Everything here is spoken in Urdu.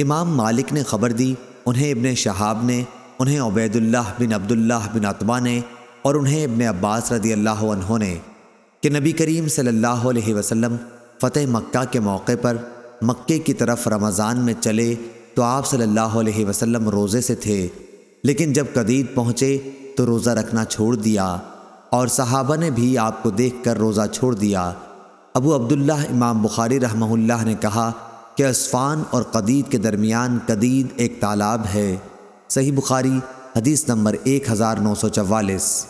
امام مالک نے خبر دی، انہیں ابن شہاب نے، انہیں عبید اللہ بن عبداللہ بن عطبہ نے اور انہیں ابن عباس رضی اللہ عنہ نے کہ نبی کریم صلی اللہ علیہ وسلم فتح مکہ کے موقع پر مکے کی طرف رمضان میں چلے تو آپ صلی اللہ علیہ وسلم روزے سے تھے۔ لیکن جب قدید پہنچے تو روزہ رکھنا چھوڑ دیا اور صحابہ نے بھی آپ کو دیکھ کر روزہ چھوڑ دیا۔ ابو عبداللہ امام بخاری رحمہ اللہ نے کہا کہ اسفان اور قدید کے درمیان قدید ایک تالاب ہے۔ صحیح بخاری، حدیث نمبر ایک ہزار نو سو چوالیس۔